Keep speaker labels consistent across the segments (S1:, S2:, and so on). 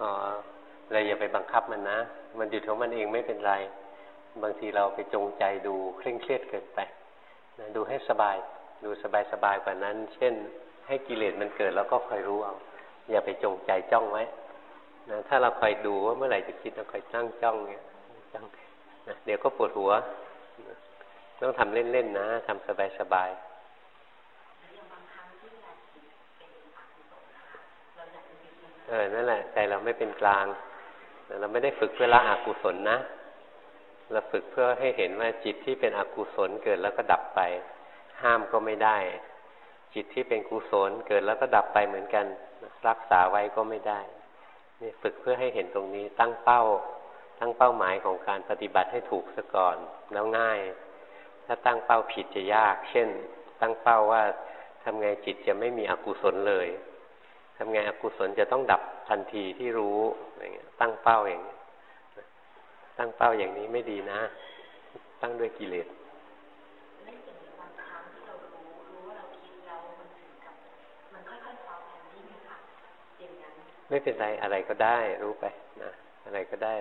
S1: อ๋อเราอย่าไปบังคับมันนะ มันหยุดของมันเองไม่เป็นไร บางทีเราไปจงใจดูเคร่งเครียดเกินไปนะดูให้สบาย ดูสบายสบายกว่านั้น เช่น ให้กิเลสมันเกิดแล้วก็คอยรู้เอา อย่าไปจงใจจ้องไว้นะถ้าเราคอยดูว่าเมื่อไหร่จะคิดเราคอยตั้งจ้องเนี่ยจ้องนะเดี๋ยวก็ปวดหัว ต้องทำเล่นๆนะทำสบาย เออ นั่นแหละ ใจเราไม่เป็นกลาง เราไม่ได้ฝึกเพื่อละอกุศลนะ เราฝึกเพื่อให้เห็นว่าจิตที่เป็นอกุศลเกิดแล้วก็ดับไป ห้ามก็ไม่ได้ จิตที่เป็นกุศลเกิดแล้วก็ดับไปเหมือนกัน รักษาไว้ก็ไม่ได้นี่ฝึกเพื่อให้เห็นตรงนี้ ตั้งเป้า ตั้งเป้าหมายของการปฏิบัติให้ถูกซะก่อนแล้วง่าย ถ้าตั้งเป้าผิดจะยาก เช่น ตั้งเป้าว่าทำไงจิตจะไม่มีอกุศลเลย ทำไงอกุศลจะต้องดับทันทีที่รู้อะไรเงี้ย ตั้งเป้าอย่างนี้ตั้งเป้าอย่างนี้ไม่ดีนะ ตั้งด้วยกิเลสไม่เป็นไรอะไรก็ได้ รู้ไปนะอะไรก็ได้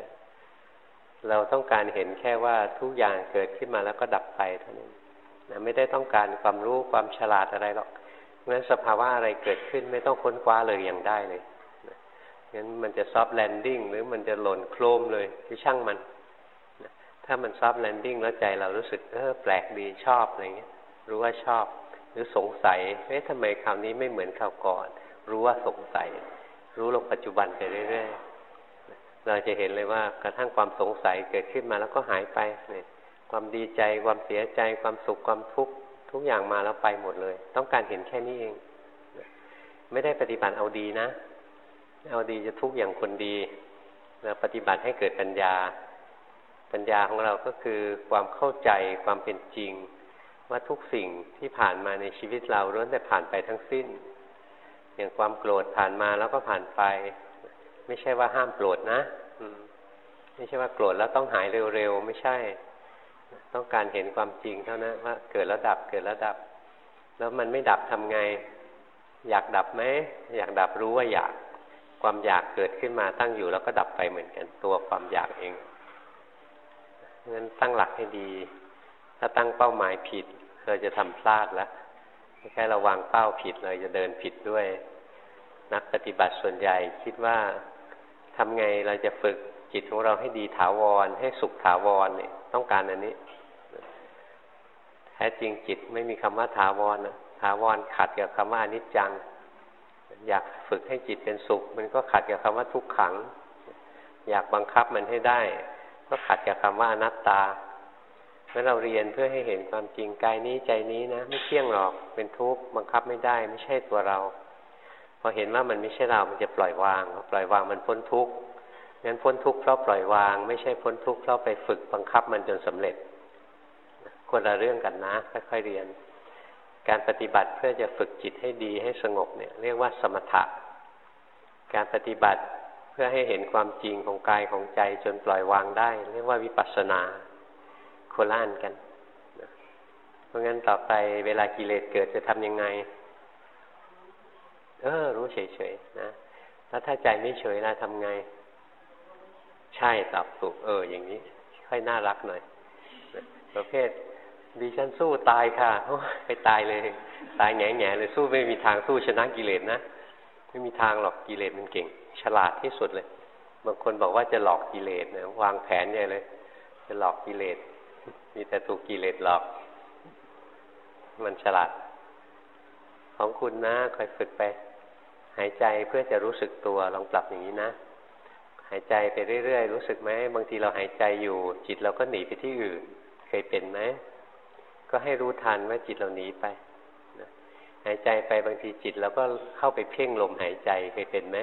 S1: เราต้องการเห็นแค่ว่าทุกอย่างเกิดขึ้นมาแล้วก็ดับไปเท่านั้นนะไม่ได้ต้องการความรู้ความฉลาดอะไรหรอก งั้นสภาวะอะไรเกิดขึ้นไม่ต้องค้นคว้าเลยยังได้เลยงั้นมันจะ soft landing หรือมันจะหล่นโครมเลยก็ช่างมัน ถ้ามัน soft landing แล้วใจเรารู้สึกเออแปลกดีชอบอะไรเงี้ย รู้ว่าชอบ หรือสงสัยเอ๊ะทำไมคราวนี้ไม่เหมือนคราวก่อน รู้ว่าสงสัย รู้ลงปัจจุบันไปเรื่อยๆเราจะเห็นเลยว่ากระทั่งความสงสัยเกิดขึ้นมาแล้วก็หายไปเนี่ยความดีใจความเสียใจความสุขความทุกข์ ทุกอย่างมาแล้วไปหมดเลย ต้องการเห็นแค่นี้เอง ไม่ได้ปฏิบัติเอาดีนะ เอาดีจะทุกอย่างคนดีเราปฏิบัติให้เกิดปัญญา ปัญญาของเราก็คือความเข้าใจความเป็นจริง ว่าทุกสิ่งที่ผ่านมาในชีวิตเราล้วนแต่ผ่านไปทั้งสิ้น อย่างความโกรธผ่านมาแล้วก็ผ่านไป ไม่ใช่ว่าห้ามโกรธนะไม่ใช่ว่าโกรธแล้วต้องหายเร็วๆไม่ใช่ ต้องการเห็นความจริงเท่านั้นว่าเกิดแล้วดับเกิดแล้วดับ แล้วมันไม่ดับทำไง อยากดับไหมอยากดับรู้ว่าอยากความอยากเกิดขึ้นมาตั้งอยู่แล้วก็ดับไปเหมือนกันตัวความอยากเองงั้นตั้งหลักให้ดี ถ้าตั้งเป้าหมายผิด เราจะทำพลาดแล้วแค่เราวางเป้าผิดเราจะเดินผิดด้วย นักปฏิบัติส่วนใหญ่คิดว่าทำไงเราจะฝึกจิตของเราให้ดีถาวร ให้สุขถาวรเนี่ยต้องการอันนี้ ท้จริงจิตไม่มีคำว่าถาวรนะถาวรขัดกับคำว่าอนิจจัง อยากฝึกให้จิตเป็นสุข มันก็ขัดกับคำว่าทุกขัง อยากบังคับมันให้ได้ ก็ขัดกับคำว่าอนัตตาเมื่อเราเรียนเพื่อให้เห็นความจริงกายนี้ใจนี้นะ ไม่เที่ยงหรอกเป็นทุกข์บังคับไม่ได้ ไม่ใช่ตัวเรา พอเห็นว่ามันไม่ใช่เรา มันจะปล่อยวาง ปล่อยวางมันพ้นทุกข์งั้นพ้นทุกข์เพราะปล่อยวาง ไม่ใช่พ้นทุกข์เพราะไปฝึกบังคับมันจนสำเร็จ คนละเรื่องกันนะค่อยๆเรียน การปฏิบัติเพื่อจะฝึกจิตให้ดีให้สงบเนี่ยเรียกว่าสมถะ การปฏิบัติเพื่อให้เห็นความจริงของกายของใจจนปล่อยวางได้ เรียกว่าวิปัสสนาโคล่านกัน เพราะงั้นต่อไปเวลากิเลสเกิดจะทำยังไง เออ รู้เฉยๆนะแล้วถ้าใจไม่เฉยนะทำไง ใช่ตอบถูกเออ อย่างนี้ ค่อยน่ารักหน่อย ประเภท ดิฉันสู้ตายค่ะไปตายเลย ตายแง่แง่เลยสู้ไม่มีทางสู้ชนะกิเลสนะไม่มีทางหรอกกิเลสมันเก่ง ฉลาดที่สุดเลย บางคนบอกว่าจะหลอกกิเลสนะวางแผนใหญ่เลย จะหลอกกิเลสมีแต่ถูกกิเลสหลอก มันฉลาด ของคุณนะคอยฝึกไป หายใจเพื่อจะรู้สึกตัวลองปรับอย่างนี้นะหายใจไปเรื่อยๆรู้สึกไหมบางทีเราหายใจอยู่ จิตเราก็หนีไปที่อื่น เคยเป็นไหม ก็ให้รู้ทันว่าจิตเราหนีไปหายใจไปบางทีจิตเราก็เข้าไปเพ่งลมหายใจเคยเป็นไหม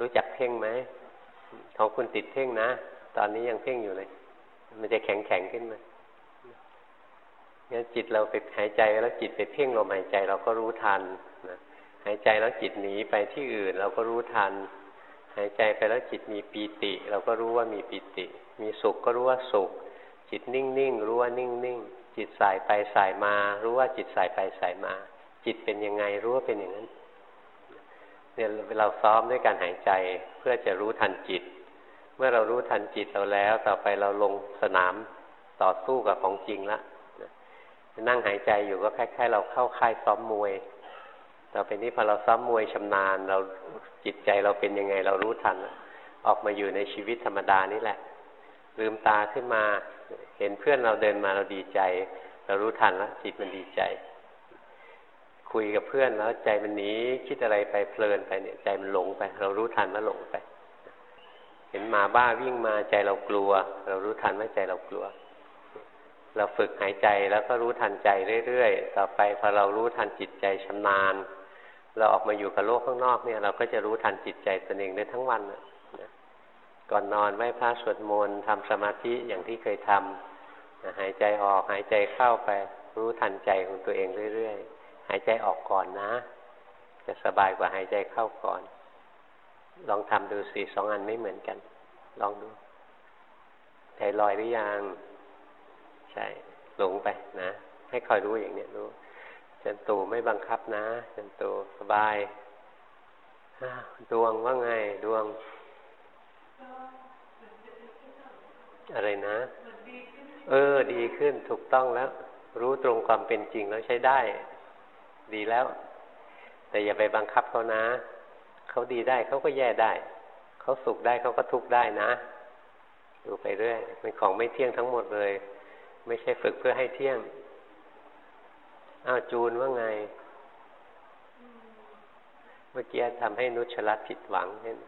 S1: รู้จักเพ่งไหมของคุณติดเพ่งนะ ตอนนี้ยังเพ่งอยู่เลย มันจะแข็งแข็งขึ้นมางั้นจิตเราไปหายใจแล้วจิตไปเพ่งลมหายใจเราก็รู้ทันนะหายใจแล้วจิตหนีไปที่อื่น เราก็รู้ทัน หายใจไปแล้วจิตมีปีติ เราก็รู้ว่ามีปีติ มีสุขก็รู้ว่าสุข จิตนิ่งๆรู้ว่านิ่งๆ จิตสายไปสายมา รู้ว่าจิตสายไปสายมา จิตเป็นยังไงรู้ว่าเป็นอย่างนั้นเนี่ยเราซ้อมด้วยการหายใจเพื่อจะรู้ทันจิต เมื่อเรารู้ทันจิตเราแล้ว ต่อไปเราลงสนามต่อสู้กับของจริงละนั่งหายใจอยู่ก็คล้ายๆ เราเข้าค่ายซ้อมมวย ต่อไปนี้พอเราซ้อมมวยชำนาญ เราจิตใจเราเป็นยังไงเรารู้ทัน ออกมาอยู่ในชีวิตธรรมดานี่แหละ ลืมตาขึ้นมา เห็นเพื่อนเราเดินมาเราดีใจ เรารู้ทันแล้วจิตมันดีใจ คุยกับเพื่อนแล้วใจมันหนีคิดอะไรไปเพลินไปเนี่ยใจมันหลงไป เรารู้ทันว่าหลงไป เห็นมาบ้าวิ่งมาใจเรากลัว เรารู้ทันว่าใจเรากลัว เราฝึกหายใจแล้วก็รู้ทันใจเรื่อยๆต่อไปพอเรารู้ทันจิตใจชำนาญ เราออกมาอยู่กับโลกข้างนอกเนี่ย เราก็จะรู้ทันจิตใจตนเองได้ทั้งวันนะ ก่อนนอนไหว้พระสวดมนต์ทำสมาธิอย่างที่เคยทำหายใจออกหายใจเข้าไปรู้ทันใจของตัวเองเรื่อยๆ หายใจออกก่อนนะ จะสบายกว่าหายใจเข้าก่อน ลองทำดูสิสองอันไม่เหมือนกัน ลองดูใจลอยหรือยัง ใช่ หลงไปนะ ให้คอยรู้อย่างนี้รู้จันตูไม่บังคับนะจันตูสบายดวงว่าไงดวง อะไรนะ เออ ดีขึ้นถูกต้องแล้ว รู้ตรงความเป็นจริงแล้วใช้ได้ ดีแล้ว แต่อย่าไปบังคับเขานะ เขาดีได้เขาก็แย่ได้ เขาสุขได้เขาก็ทุกข์ได้นะ ดูไปเรื่อยเป็นของไม่เที่ยงทั้งหมดเลย ไม่ใช่ฝึกเพื่อให้เที่ยงอ้าวจูนว่าไง เมื่อกี้ทำให้นุชรัตผิดหวังเห็น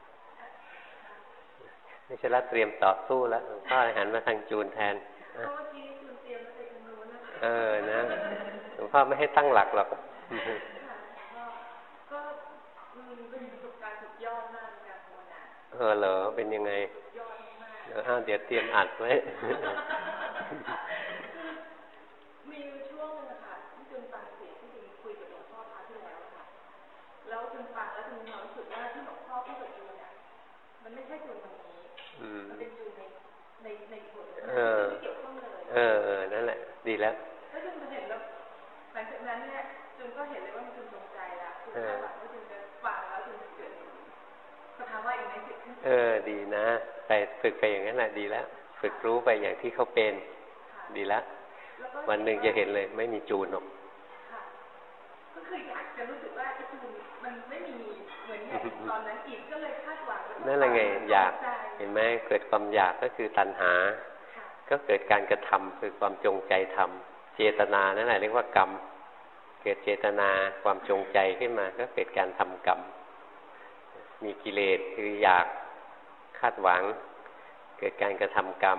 S1: นุชรัดเตรียมต่อสู้แล้วหลวงพ่อหันมาทางจูนแทนเออนะหลวงพ่อไม่ให้ตั้งหลักหรอกเออเหรอเป็นยังไงเดี๋ยวเตรียมอัดไว้ เตรียมอัดไว้เออเออนั่นแหละ ดีแล้วแล้วจุนเห็นแล้วหลังจากนั้นเนี่ยจุนก็เห็นเลยว่ามันจุนตรงใจละจุนคาดหวังว่าจุนจะฟังแล้วจุนจะเกิดสภาวะอย่างนี้เกิดขึ้นเออ ดีนะไปฝึกไปอย่างนั้นแหละดีแล้วฝึกรู้ไปอย่างที่เขาเป็น ดีแล้ววันหนึ่งจะเห็นเลยไม่มีจูนหรอกก็คืออยากจะรู้สึกว่าจูนมันไม่มีเหมือนอย่างตอนนั้นอีกก็เลยคาดหวังนั่นแหละไงอยาก เห็นไหมเกิดความอยากก็คือตัณหา ก็เกิดการกระทำคือความจงใจทำเจตนานั่นแหละเรียกว่ากรรม เกิดเจตนาความจงใจขึ้นมา ก็เกิดการทำกรรม มีกิเลสคืออยากคาดหวัง เกิดการกระทำกรรม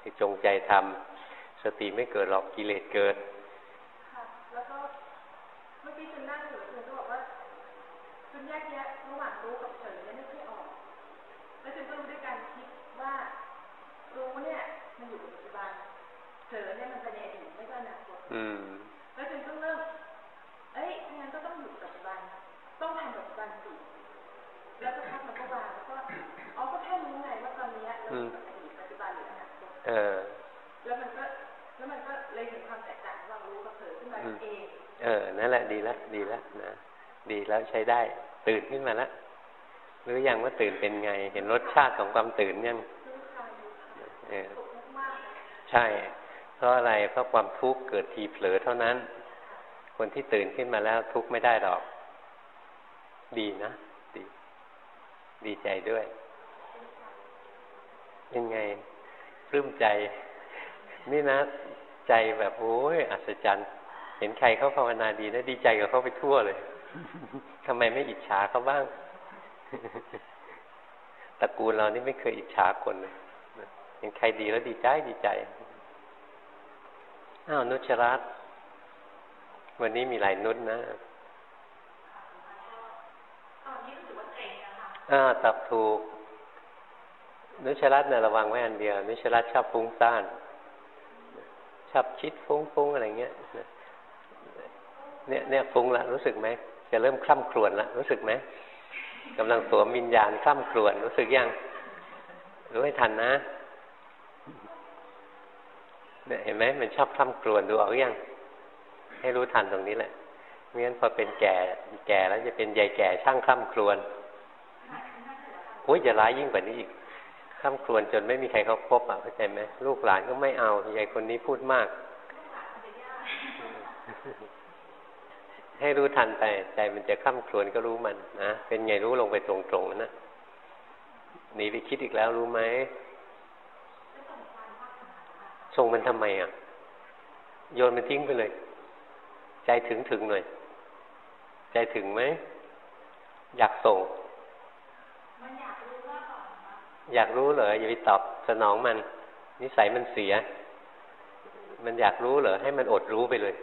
S1: คือจงใจทำสติไม่เกิดหรอกกิเลสเกิดแล้วก็เมื่อกี้คุณนั่งอยู่คุณก็บอกว่าคุณแยกแยะ เออ แล้วมันก็แล้วมันก็เลยเห็นความแตกต่างระหว่างรู้กับเผลอขึ้นมาเอง เออ นั่นแหละดีแล้วดีแล้วนะดีแล้วใช้ได้ ตื่นขึ้นมาแล้วหรือยังว่าตื่นเป็นไง เห็นรสชาติของความตื่นยังเออใช่ เพราะอะไรเพราะความทุกข์เกิดทีเผลอเท่านั้น คนที่ตื่นขึ้นมาแล้วทุกข์ไม่ได้หรอก ดีนะดี ดีใจด้วย ยังไง ปลื้มใจ นี่นะ ใจแบบโอ้ยอัศจรรย์ เห็นใครเขาภาวนาดีนะดีใจกับเขาไปทั่วเลยทำไมไม่อิจฉาเขาบ้างตระกูลเรานี่ไม่เคยอิจฉาคนเลยเห็นใครดีแล้วดีใจดีใจอ้าวนุชรัตวันนี้มีหลายนุชนะอ่าตับถูก นุชรัตเนี่ยระวังไว้อันเดียว นุชรัตชอบฟุ้งซ่านชอบคิดฟุ้งฟุ้งอะไรเงี้ยเนี่ยเนี่ยฟุ้งละรู้สึกไหมจะเริ่มคล่ำครวญละรู้สึกไหมกำลังสวมวิญญาณคล่ำครวญรู้สึกยังรู้ให้ทันนะเนี่ยเห็นไหมมันชอบคล่ำกลวนดูเอาอยังให้รู้ทันตรงนี้แหละไม่งั้นพอเป็นแก่แก่แล้วจะเป็นใหญ่แก่ช่างคล่ำครวนโอ้ยจะร้ายยิ่งกว่านี้อีก คล่ำครวนจนไม่มีใครเขาพบอะเข้าใจไหมลูกหลานก็ไม่เอาใหญ่คนนี้พูดมาก ให้รู้ทันไป ใจมันจะข้ามครวนก็รู้มันนะเป็นไงรู้ลงไปตรงๆนะหนีไปคิดอีกแล้วรู้ไหมส่งมันทำไมอะ โยนมันทิ้งไปเลย ใจถึงถึงหน่อย ใจถึงไหมอยากส่ง อยากรู้เหรออย่าไปตอบสนองมัน นิสัยมันเสีย มันอยากรู้เหรอให้มันอดรู้ไปเลย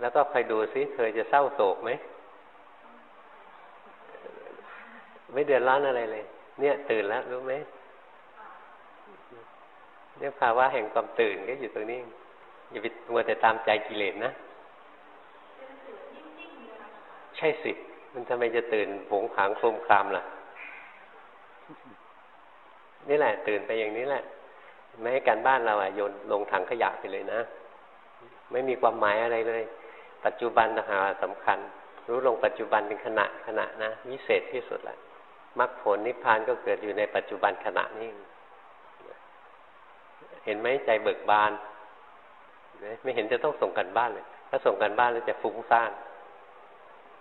S1: แล้วก็คอยดูซิเธอจะเศร้าโศกไหมไม่เดือดร้อนอะไรเลย เนี่ย ตื่นแล้วรู้ไหมเนี่ยภาวะแห่งความตื่นก็อยู่ตรงนี้อย่าไปมัวแต่ตามใจกิเลสนะใช่สิมันทำไมจะตื่นผงผางโครมครามล่ะ นี่แหละ ตื่นไปอย่างนี้แหละ ไม่ให้การบ้านเราอะโยนลงถังขยะไปเลยนะ ไม่มีความหมายอะไรเลย ปัจจุบันนะฮะสำคัญ รู้ลงปัจจุบันเป็นขณะขณะนะวิเศษที่สุดแหละมรรคผลนิพพานก็เกิดอยู่ในปัจจุบันขณะนี้เห็นไหมใจเบิกบานไม่เห็นจะต้องส่งกันบ้านเลย ถ้าส่งกันบ้านแล้วจะฟุ้งซ่าน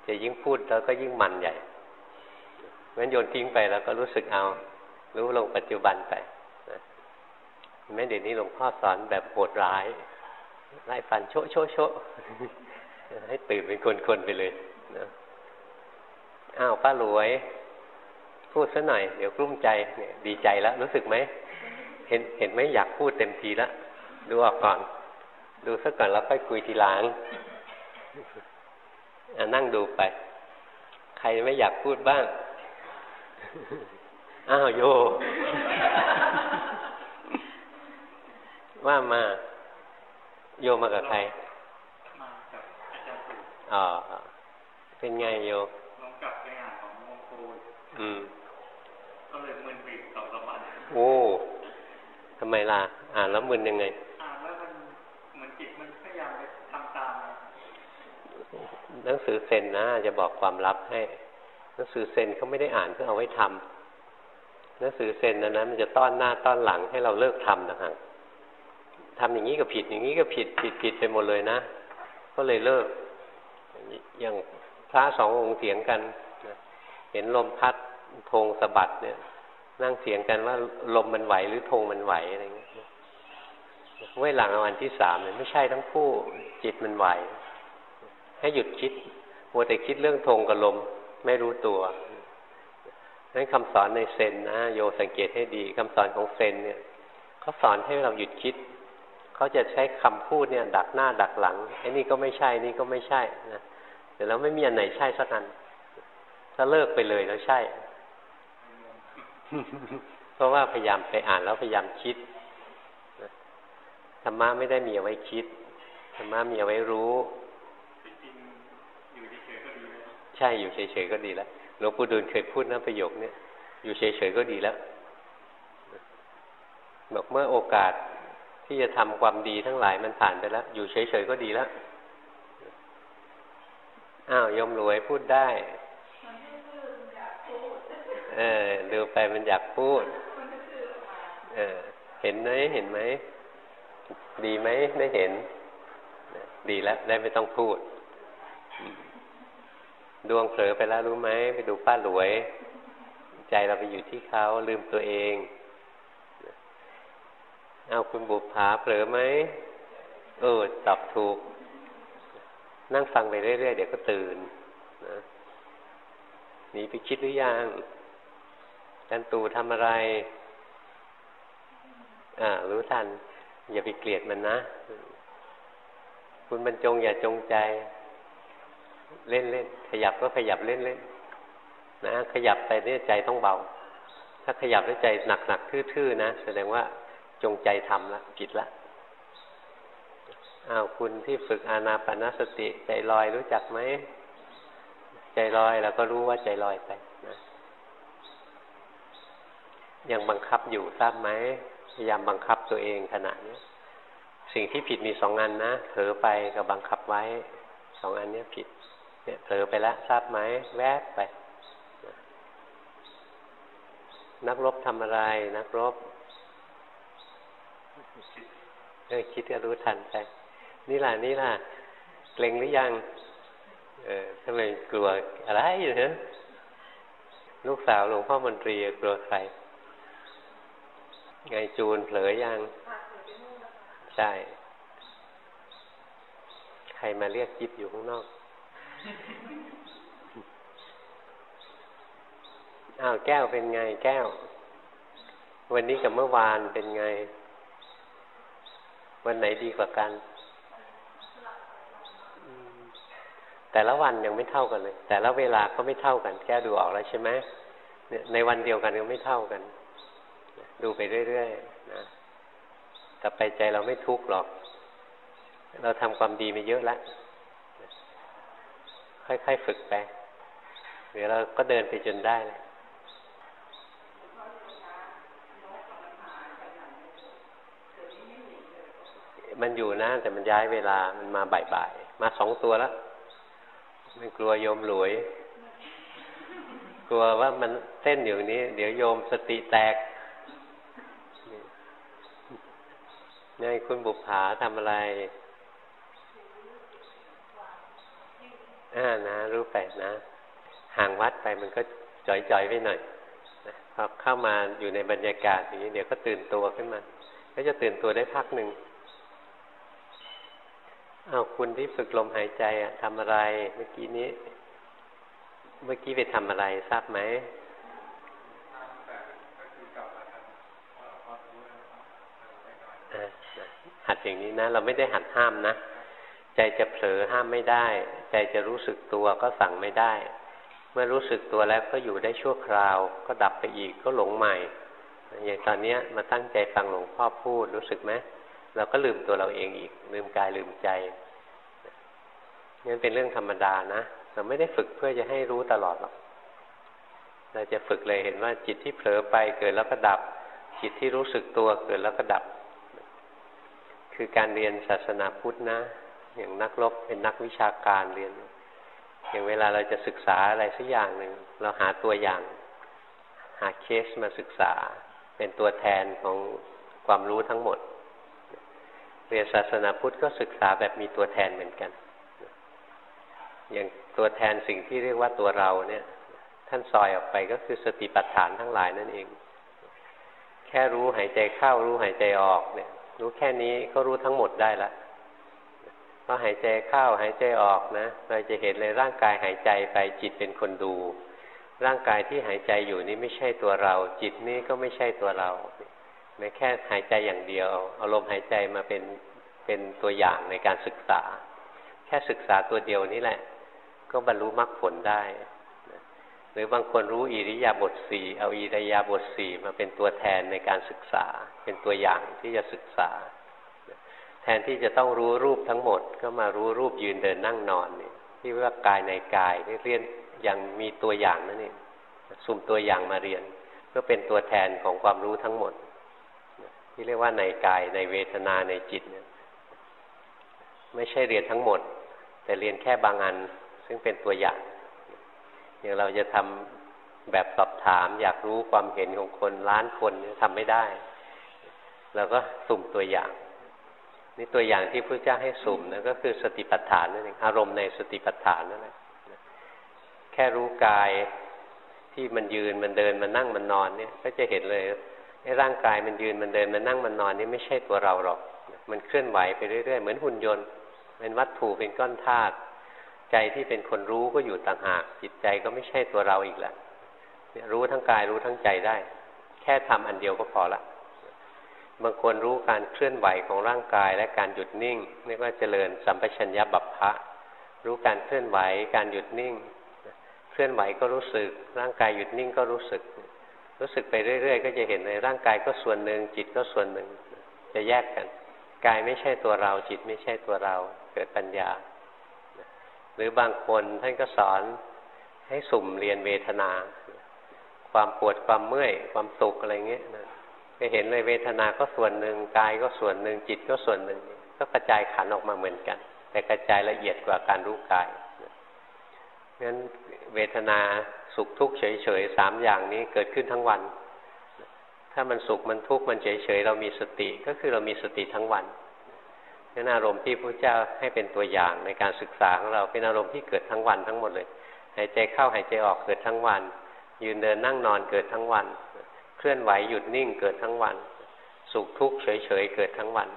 S1: จะยิ่งพูดแล้วก็ยิ่งมันใหญ่งั้นโยนทิ้งไปแล้วก็รู้สึกเอา รู้ลงปัจจุบันไปไม่เดี๋ยวนี้หลวงพ่อสอนแบบโหดร้ายไล่ฟันโชโชโชให้ตื่นเป็นคนๆไปเลยนะอ้าวป้ารวย พูดซะหน่อย เดี๋ยวกลุ้มใจเนี่ยดีใจแล้ว รู้สึกไหม เห็นเห็นไหมอยากพูดเต็มทีแล้วดูออกก่อน ดูสักก่อนแล้วค่อยคุยทีหลังนั่งดูไป ใครไม่อยากพูดบ้าง อ้าวโย ว่ามาโยมากับใคร
S2: มากับอาจารย์ปู่
S1: อ๋อเป็นไงโย
S2: ลองกลับไปอ่านของมงคล
S1: อืม
S2: ก็เลยมึนไปสองสามวัน
S1: โอ้ทำไมล่ะ อ่านแล้วมึนยังไง
S2: อ่านแล้วมันเหมือนจิตมันพยายามไปทำตาม
S1: หนังสือเซนนะจะบอกความลับให้หนังสือเซนเขาไม่ได้อ่านเพื่อเอาไว้ทำ หนังสือเซนนะนะมันจะต้อนหน้าต้อนหลังให้เราเลิกทำนะฮะทำอย่างนี้ก็ผิดอย่างนี้ก็ผิดผิดผิดไปหมดเลยนะ ก็เลยเลิก อย่างพระสององค์เถียงกันเห็นลมพัดธงสะบัดเนี่ย นั่งเถียงกันว่าลมมันไหวหรือธงมันไหวอะไรเงี้ยเว้หลังวันที่สามเนี่ยไม่ใช่ทั้งคู่จิตมันไหว ให้หยุดคิดมัวแต่คิดเรื่องธงกับลมไม่รู้ตัว นั้นคำสอนในเซนนะโยสังเกตให้ดีคำสอนของเซนเนี่ยเขาสอนให้เราหยุดคิดเขาจะใช้คำพูดเนี่ย ดักหน้าดักหลังไอ้นี่ก็ไม่ใช่นี่ก็ไม่ใช่นะแต่แล้วไม่มีอันไหนใช่สักอันถ้าเลิกไปเลยแล้วใช่ เพราะว่าพยายามไปอ่านแล้วพยายามคิดธรรมะไม่ได้มีเอาไว้คิดธรรมะมีเอาไว้รู้ ใช่อยู่เฉยๆก็ดีแล้ว หลวงปู่ดูลเคยพูดนะประโยคนี้อยู่เฉยๆก็ดีแล้วบอกเมื่อโอกาสที่จะทำความดีทั้งหลายมันผ่านไปแล้ว อยู่เฉยๆก็ดีแล้วอ้าวยมรวยพูดได้เออดูไปมันอยากพูด เออ เห็นไหมเห็นไหม ดีไหมได้เห็น ดีแล้วได้ไม่ต้องพูด ดวงเผลอไปแล้วรู้ไหมไปดูป้าหลวย ใจเราไปอยู่ที่เขาลืมตัวเอง เอาคุณบุปผาเผลอไหมเออตอบถูก นั่งฟังไปเรื่อยๆเดี๋ยวก็ตื่นนะหนีไปคิดหรือยังกันตูทำอะไร อ่า รู้ทัน อย่าไปเกลียดมันนะ คุณบรรจงอย่าจงใจ เล่นเล่นขยับก็ขยับเล่นเล่นนะขยับไปเนี่ยใจต้องเบา ถ้าขยับแล้วใจหนักหนักทื่อๆนะ แสดงว่าจงใจทำละผิดละอ้าวคุณที่ฝึกอานาปนสติ ใจลอยรู้จักไหมใจลอยเราก็รู้ว่าใจลอยไปนะยังบังคับอยู่ทราบไหมพยายามบังคับตัวเองขณะนี้สิ่งที่ผิดมีสองงานนะเผลอไปกับบังคับไว้สองอันนี้ผิด เนี่ยเผลอไปแล้วทราบไหมแวบไป นักรบทำอะไร นักรบเออคิดก็รู้ทันไป นี่ล่ะนี่ล่ะเกรงหรือยัง เออทำไมกลัวอะไรอยู่เนอะลูกสาวหลวงพ่อมนตรีกลัวใคร ไงจูนเผลอยัง ใช่ ใครมาเรียกจิ๊บอยู่ข้างนอก อ้าวแก้วเป็นไงแก้ว วันนี้กับเมื่อวานเป็นไง วันไหนดีกว่ากัน แต่ละวันยังไม่เท่ากันเลย แต่ละเวลาก็ไม่เท่ากัน แก้ดูออกแล้วใช่ไหมเนี่ยในวันเดียวกันก็ไม่เท่ากัน ดูไปเรื่อยๆนะแต่ไปใจเราไม่ทุกข์หรอก เราทำความดีมาเยอะแล้ว ค่อยๆฝึกไปเดี๋ยวเราก็เดินไปจนได้เลยมันอยู่นะแต่มันย้ายเวลามันมาบ่ายๆมาสองตัวแล้วมันกลัวโยมหลวย กลัวว่ามันเต้นอยู่นี้ เดี๋ยวโยมสติแตกนี่คุณบุปผาทำอะไร อ่านะ รู้ไปนะ ห่างวัดไปมันก็จ่อยๆไปหน่อยพอเข้ามาอยู่ในบรรยากาศอย่างนี้เดี๋ยวก็ตื่นตัวขึ้นมา ก็จะตื่นตัวได้พักหนึ่งเอาคุณที่ฝึกลมหายใจอะทำอะไรเมื่อกี้นี้ เมื่อกี้ไปทำอะไรทราบไหมหัดอย่างนี้นะ เราไม่ได้หัดห้ามนะ ใจจะเผลอห้ามไม่ได้ ใจจะรู้สึกตัวก็สั่งไม่ได้ เมื่อรู้สึกตัวแล้วก็อยู่ได้ชั่วคราว ก็ดับไปอีกก็หลงใหม่ อย่างตอนนี้มาตั้งใจฟังหลวงพ่อพูดรู้สึกไหมเราก็ลืมตัวเราเองอีก ลืมกายลืมใจนี่เป็นเรื่องธรรมดานะเราไม่ได้ฝึกเพื่อจะให้รู้ตลอดหรอกเราจะฝึกเลยเห็นว่าจิตที่เผลอไปเกิดแล้วก็ดับ จิตที่รู้สึกตัวเกิดแล้วก็ดับ คือการเรียนศาสนาพุทธนะ อย่างนักรบเป็นนักวิชาการเรียน อย่างเวลาเราจะศึกษาอะไรสักอย่างหนึ่งเราหาตัวอย่าง หาเคสมาศึกษา เป็นตัวแทนของความรู้ทั้งหมด เรียนศาสนาพุทธก็ศึกษาแบบมีตัวแทนเหมือนกัน อย่างตัวแทนสิ่งที่เรียกว่าตัวเราเนี่ย ท่านซอยออกไปก็คือสติปัฏฐานทั้งหลายนั่นเอง แค่รู้หายใจเข้ารู้หายใจออกเนี่ย รู้แค่นี้ก็รู้ทั้งหมดได้ละ พอหายใจเข้าหายใจออกนะ เราจะเห็นเลยร่างกายหายใจไปจิตเป็นคนดู ร่างกายที่หายใจอยู่นี่ไม่ใช่ตัวเรา จิตนี่ก็ไม่ใช่ตัวเราแม้แค่หายใจอย่างเดียวเอาลมหายใจมาเป็นเป็นตัวอย่างในการศึกษา แค่ศึกษาตัวเดียวนี่แหละ ก็บรรลุมรรคผลได้ หรือบางคนรู้อิริยาบถสี่เอาอิริยาบถสี่มาเป็นตัวแทนในการศึกษา เป็นตัวอย่างที่จะศึกษา ทนที่จะต้องรู้รูปทั้งหมด ก็มารู้รูปยืนเดินนั่งนอนนี่ที่ว่ากายในกายนี่เรียนอย่างมีตัวอย่างนั่นเองสุ่มตัวอย่างมาเรียน เพื่อเป็นตัวแทนของความรู้ทั้งหมด ที่เรียกว่าในกายในเวทนาในจิตเนี่ยไม่ใช่เรียนทั้งหมด แต่เรียนแค่บางอันซึ่งเป็นตัวอย่างอย่างเราจะทำแบบสอบถาม อยากรู้ความเห็นของคนล้านคนทำไม่ได้เราก็สุ่มตัวอย่าง นี่ตัวอย่างที่พระเจ้าให้สุ่มนะก็คือสติปัฏฐานนั่นเองอารมณ์ในสติปัฏฐานนั่นแหละแค่รู้กายที่มันยืนมันเดินมันนั่งมันนอนเนี่ย ก็จะเห็นเลยไอ้ร่างกายมันยืนมันเดินมันนั่งมันนอนนี่ไม่ใช่ตัวเราหรอก มันเคลื่อนไหวไปเรื่อยๆ เหมือนหุ่นยนต์เป็นวัตถุเป็นก้อนธาตุใจที่เป็นคนรู้ก็อยู่ต่างหาก จิตใจก็ไม่ใช่ตัวเราอีกแล้วรู้ทั้งกายรู้ทั้งใจได้ แค่ทำอันเดียวก็พอละ บางคนรู้การเคลื่อนไหวของร่างกายและการหยุดนิ่งเรียกว่าเจริญสัมปชัญญะบัพพะรู้การเคลื่อนไหวการหยุดนิ่ง เคลื่อนไหวก็รู้สึก ร่างกายหยุดนิ่งก็รู้สึก รู้สึกไปเรื่อย ๆ ก็จะเห็นในร่างกายก็ส่วนหนึ่งจิตก็ส่วนหนึ่ง จะแยกกัน กายไม่ใช่ตัวเรา จิตไม่ใช่ตัวเรา เกิดปัญญา หรือบางคนท่านก็สอนให้สุ่มเรียนเวทนา ความปวดความเมื่อย ความสุขอะไรเงี้ยนะ ไปเห็นเลยเวทนาก็ส่วนหนึ่งกายก็ส่วนหนึ่งจิตก็ส่วนหนึ่ง ก็กระจายขันออกมาเหมือนกัน แต่กระจายละเอียดกว่าการรู้กายงั้นเวทนาสุขทุกข์เฉยๆสามอย่างนี้เกิดขึ้นทั้งวัน ถ้ามันสุขมันทุกข์มันเฉยๆเรามีสติก็คือเรามีสติทั้งวันนั่นอารมณ์ที่พระเจ้าให้เป็นตัวอย่างในการศึกษาของเราเป็นอารมณ์ที่เกิดทั้งวันทั้งหมดเลยหายใจเข้าหายใจออกเกิดทั้งวัน ยืนเดินนั่งนอนเกิดทั้งวัน เคลื่อนไหวหยุดนิ่งเกิดทั้งวัน สุขทุกข์เฉยๆเกิดทั้งวัน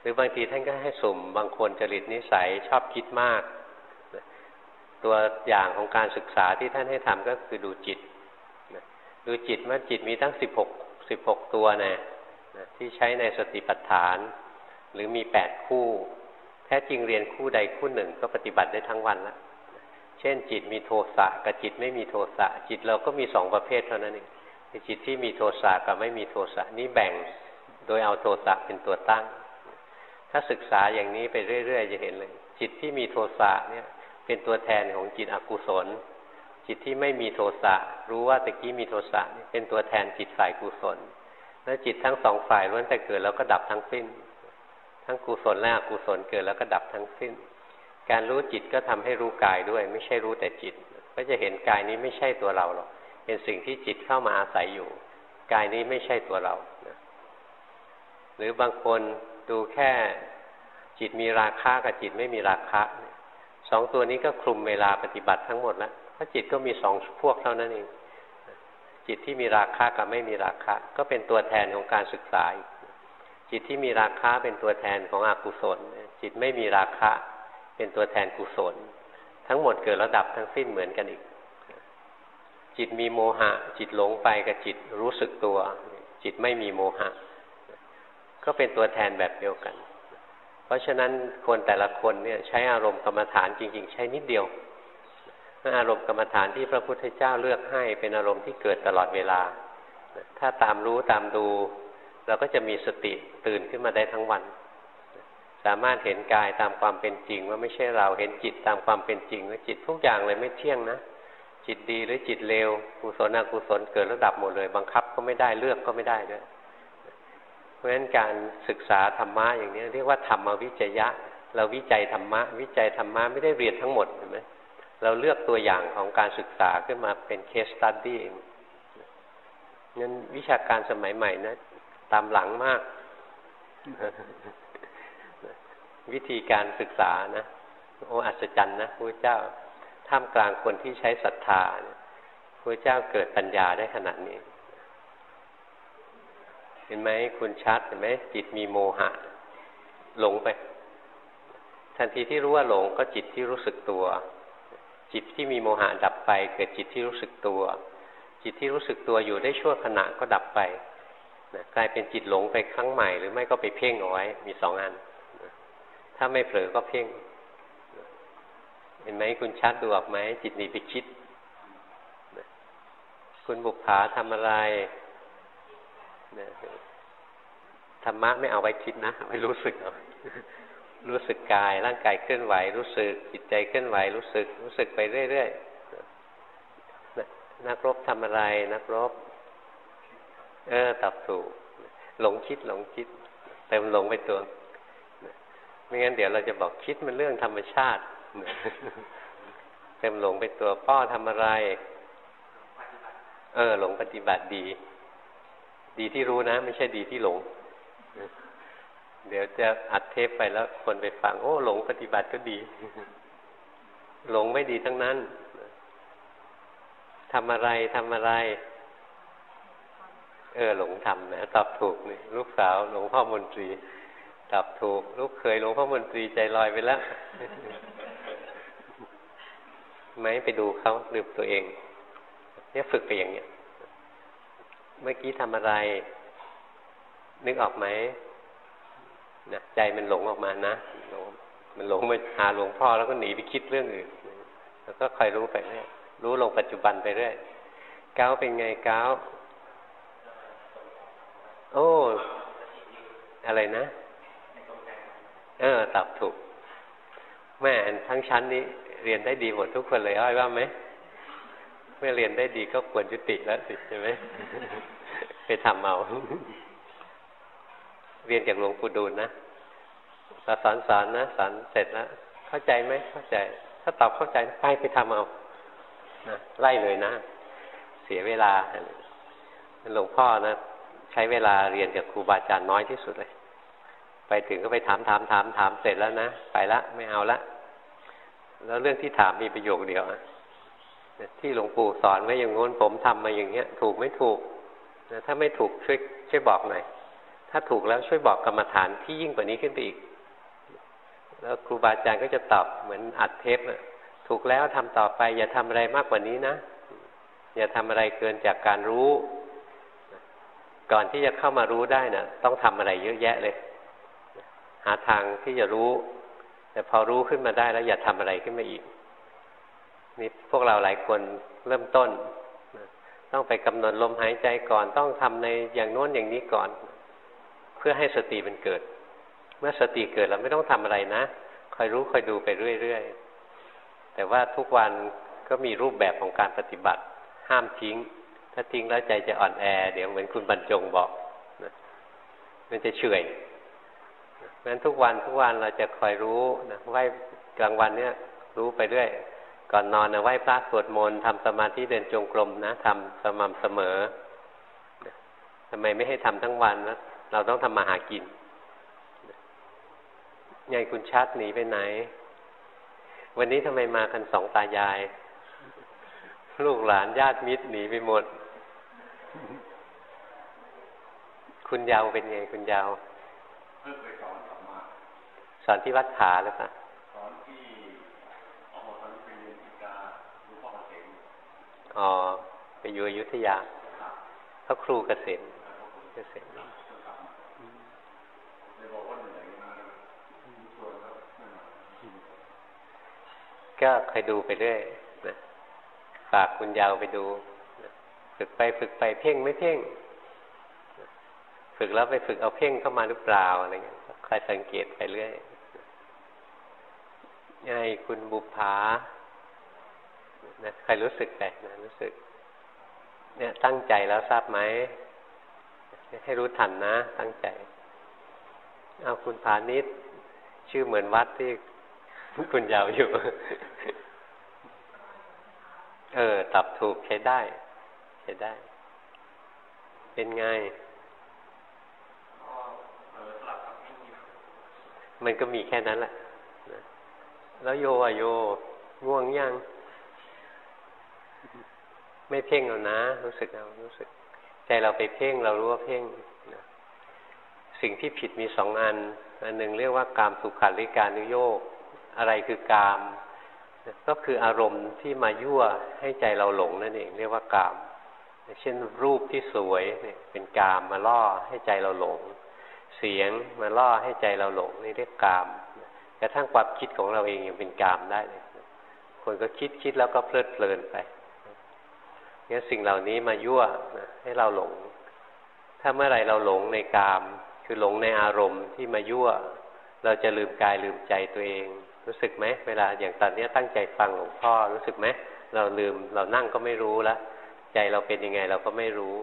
S1: หรือบางทีท่านก็ให้สุ่ม บางคนจริตนิสัยชอบคิดมาก ตัวอย่างของการศึกษาที่ท่านให้ทำก็คือดูจิตดูจิตว่าจิตมีตั้งสิบหกสิบหกตัวนะที่ใช้ในสติปัฏฐาน หรือมีแปดคู่ แท้จริงเรียนคู่ใดคู่หนึ่งก็ปฏิบัติได้ทั้งวันละเช่นจิตมีโทสะกับจิตไม่มีโทสะจิตเราก็มีสองประเภทเท่านั้นเอง จิตที่มีโทสะกับไม่มีโทสะนี่แบ่งโดยเอาโทสะเป็นตัวตั้ง ถ้าศึกษาอย่างนี้ไปเรื่อย ๆ จะเห็นเลย จิตที่มีโทสะเนี่ย เป็นตัวแทนของจิตอกุศล จิตที่ไม่มีโทสะรู้ว่าตะกี้มีโทสะเป็นตัวแทนจิตฝ่ายกุศล และจิตทั้งสองฝ่ายล้วนแต่เกิดแล้วก็ดับทั้งสิ้น ทั้งกุศลและอกุศลเกิดแล้วก็ดับทั้งสิ้น การรู้จิตก็ทำให้รู้กายด้วย ไม่ใช่รู้แต่จิต ก็จะเห็นกายนี้ไม่ใช่ตัวเราหรอก เป็นสิ่งที่จิตเข้ามาอาศัยอยู่ กายนี้ไม่ใช่ตัวเราหรือบางคนดูแค่จิตมีราคะกับจิตไม่มีราคะสองตัวนี้ก็คลุมเวลาปฏิบัติทั้งหมดแล้วเพราะจิตก็มีสองพวกเท่านั้นเองจิตที่มีราคะกับไม่มีราคะ ก็เป็นตัวแทนของการศึกษาจิตที่มีราคะเป็นตัวแทนของอกุศล จิตไม่มีราคะ เป็นตัวแทนกุศล ทั้งหมดเกิดระดับทั้งสิ้นเหมือนกันอีก จิตมีโมหะ จิตหลงไปกับจิตรู้สึกตัว จิตไม่มีโมหะ ก็เป็นตัวแทนแบบเดียวกัน เพราะฉะนั้นคนแต่ละคนเนี่ยใช้อารมณ์กรรมฐานจริง ๆ ใช้นิดเดียวอารมณ์กรรมฐานที่พระพุทธเจ้าเลือกให้เป็นอารมณ์ที่เกิดตลอดเวลา ถ้าตามรู้ตามดู เราก็จะมีสติตื่นขึ้นมาได้ทั้งวัน สามารถเห็นกายตามความเป็นจริงว่าไม่ใช่เราเห็นจิตตามความเป็นจริงว่าจิตทุกอย่างเลยไม่เที่ยงนะ จิตดีหรือจิตเลวกุศลอกุศลเกิดระดับหมดเลย บังคับก็ไม่ได้เลือกก็ไม่ได้ด้วยเพราะฉะนั้นการศึกษาธรรมะอย่างนี้เรียกว่าธรรมวิจยะ เราวิจัยธรรมะ วิจัยธรรมะไม่ได้เรียนทั้งหมดเห็นไหมเราเลือกตัวอย่างของการศึกษาขึ้นมาเป็นเคสตัดดี้เองงั้นวิชาการสมัยใหม่นะ ตามหลังมาก วิธีการศึกษานะ โอ้อัศจรรย์นะพระเจ้า ท่ามกลางคนที่ใช้ศรัทธาพระเจ้าเกิดปัญญาได้ขนาดนี้ เห็นไหมคุณชัดเห็นไหมจิตมีโมหะ หลงไป ทันทีที่รู้ว่าหลงก็จิตที่รู้สึกตัว จิตที่มีโมหะดับไป เกิดจิตที่รู้สึกตัว จิตที่รู้สึกตัวอยู่ได้ชั่วขณะก็ดับไปนะกลายเป็นจิตหลงไปครั้งใหม่ หรือไม่ก็ไปเพ่งเอาไว้มีสองอันนะถ้าไม่เผลอก็เพ่ง เห็นไหมคุณชัดดูออกไหมจิตหนีไปคิด คุณบุกผาทำอะไรธรรมะไม่เอาไว้คิดนะไว้รู้สึกเอารู้สึกกายร่างกายเคลื่อนไหว รู้สึกจิตใจเคลื่อนไหว รู้สึก รู้สึกไปเรื่อยๆนักรบทำอะไร นักรบ เออตอบถูก หลงคิดหลงคิดแต่มันหลงไปตัวไม่งั้นเดี๋ยวเราจะบอกคิดมันเรื่องธรรมชาติ เต็มหลงไปตัวพ่อทำอะไร เออ หลงปฏิบัติดี ดีที่รู้นะ ไม่ใช่ดีที่หลง เดี๋ยวจะอัดเทปไปแล้ว คนไปฟัง โอ้ หลงปฏิบัติก็ดี หลงไม่ดีทั้งนั้นทำอะไรทำอะไร เออ หลงทำนะตอบถูกนี่ลูกสาวหลวงพ่อมนตรีตอบถูก ลูกเคยหลวงพ่อมนตรีใจลอยไปแล้ว ไหมไปดูเขาลืมตัวเอง เนี่ยฝึกไปอย่างเนี้ย เมื่อกี้ทำอะไร นึกออกไหมนะใจมันหลงออกมานะมันหลงมาหาหลวงพ่อแล้วก็หนีไปคิดเรื่องอื่น แล้วก็คอยรู้ไปเรื่อยรู้ลงปัจจุบันไปเรื่อยก้าวเป็นไงก้าวโอ้ อะไรนะ เออตอบถูก แม่ทั้งชั้นนี้ เรียนได้ดีหมดทุกคนเลยอ้อยว่าไหมเมื่อเรียนได้ดีก็ควรยุติแล้วสิใช่ไหมไปทำเอาเรียนจากหลวงปู่ดูลนะเราสอนสอนนะสอนเสร็จแล้วเข้าใจไหมเข้าใจ ถ้าตอบเข้าใจไปไปทำเอานะไล่เลยนะ เสียเวลาหลวงพ่อนะใช้เวลาเรียนกับครูบาอาจารย์น้อยที่สุดเลย ไปถึงก็ไปถามถามถามถามเสร็จแล้วนะ ไปละไม่เอาละ แล้วเรื่องที่ถามมีประโยคเดียวอะที่หลวงปู่สอนไว้อย่างง้นผมทำมาอย่างเงี้ย ถูกไม่ถูกนะถ้าไม่ถูกช่วยช่วยบอกหน่อยถ้าถูกแล้วช่วยบอกกรรมฐานที่ยิ่งกว่านี้ขึ้นไปอีก แล้วครูบาอาจารย์ก็จะตอบเหมือนอัดเทปอะถูกแล้วทำต่อไป อย่าทำอะไรมากกว่านี้นะ อย่าทำอะไรเกินจากการรู้ ก่อนที่จะเข้ามารู้ได้นะต้องทำอะไรเยอะแยะเลย หาทางที่จะรู้ แต่พอรู้ขึ้นมาได้แล้วอย่าทำอะไรขึ้นมาอีกนี่พวกเราหลายคนเริ่มต้น ต้องไปกำหนดลมหายใจก่อน ต้องทำในอย่างโน้นอย่างนี้ก่อน เพื่อให้สติมันเกิด เมื่อสติเกิดเราไม่ต้องทำอะไรนะคอยรู้คอยดูไปเรื่อยๆแต่ว่าทุกวันก็มีรูปแบบของการปฏิบัติ ห้ามทิ้ง ถ้าทิ้งแล้วใจจะอ่อนแอ เดี๋ยวเหมือนคุณบรรจงบอกนะมันจะเฉยเพราะฉะ นั้นทุกวันทุกวันเราจะคอยรู้นะว่ากลางวันเนี้ยรู้ไปเรื่อยก่อนนอนนะไหว้พระสวดมนต์ทำสมาธิเดินจงกรมนะทำสม่ำเสมอทำไมไม่ให้ทำทั้งวันนะเราต้องทำมาหากินไงคุณชัดหนีไปไหน วันนี้ทำไมมากันสองตายาย ลูกหลานญาติมิตรหนีไปหมด คุณยาวเป็นไงคุณยาว
S2: เพิ่งไป สอน
S1: ที่วัดขาหรือเปล่าอ๋อไปอยู่อยุธยาเขาครูเกษมเกษมก็เคยดูไปเรื่อยนะฝากคุณยาวไปดูฝึกไปฝึกไปเพ่งไม่เพ่ง ฝึกแล้วไปฝึกเอาเพ่งเข้ามาหรือเปล่าอะไรเงี้ยคอยสังเกตไปเรื่อย ไงคุณบุภานะใครรู้สึกไปนะรู้สึก เนี่ยตั้งใจแล้วทราบไหม ให้รู้ทันนะ ตั้งใจ เอาคุณพาณิชย์ชื่อเหมือนวัดที่คุณยาวอยู่ เออตอบถูกใช้ได้ ใช้ได้ เป็นไง มันก็มีแค่นั้นแหละ แล้วโยอะโยง่วงยัง ไม่เพ่งเอานะ รู้สึกเอารู้สึก ใจเราไปเพ่งเรารู้ว่าเพ่งนะสิ่งที่ผิดมีสองอัน อันหนึ่งเรียกว่ากามสุขันริการนุโยกอะไรคือกาม ก็คืออารมณ์ที่มายั่วให้ใจเราหลงนั่นเอง เรียกว่ากาม เช่นรูปที่สวยเนี่ยเป็นกามมาล่อให้ใจเราหลง เสียงมาล่อให้ใจเราหลงนี่เรียกกาม กระทั่งความคิดของเราเองยังเป็นกามได้เลยคนก็คิดคิดแล้วก็เพลิดเพลินไปงั้นสิ่งเหล่านี้มายั่วนะให้เราหลง ถ้าเมื่อไรเราหลงในกาม คือหลงในอารมณ์ที่มายั่ว เราจะลืมกายลืมใจตัวเอง รู้สึกไหมเวลาอย่างตอนนี้ตั้งใจฟังหลวงพ่อรู้สึกไหมเราลืมเรานั่งก็ไม่รู้ละใจเราเป็นยังไงเราก็ไม่รู้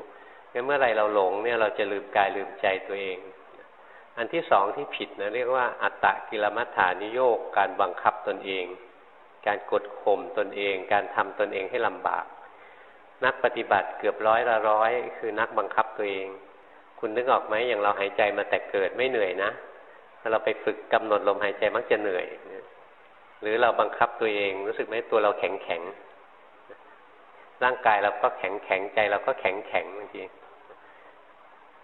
S1: งั้นเมื่อไรเราหลงเนี่ยเราจะลืมกายลืมใจตัวเอง อันที่สองที่ผิดนะเรียกว่าอัตตะกิลมัฏฐานิโยกการบังคับตนเอง การกดข่มตนเอง การทำตนเองให้ลำบาก นักปฏิบัติเกือบร้อยละร้อย คือนักบังคับตัวเอง คุณนึกออกไหมอย่างเราหายใจมาแต่เกิดไม่เหนื่อยนะถ้าเราไปฝึกกำหนดลมหายใจมักจะเหนื่อยหรือเราบังคับตัวเองรู้สึกไหมตัวเราแข็งแข็งร่างกายเราก็แข็งแข็งใจเราก็แข็งแข็งบางที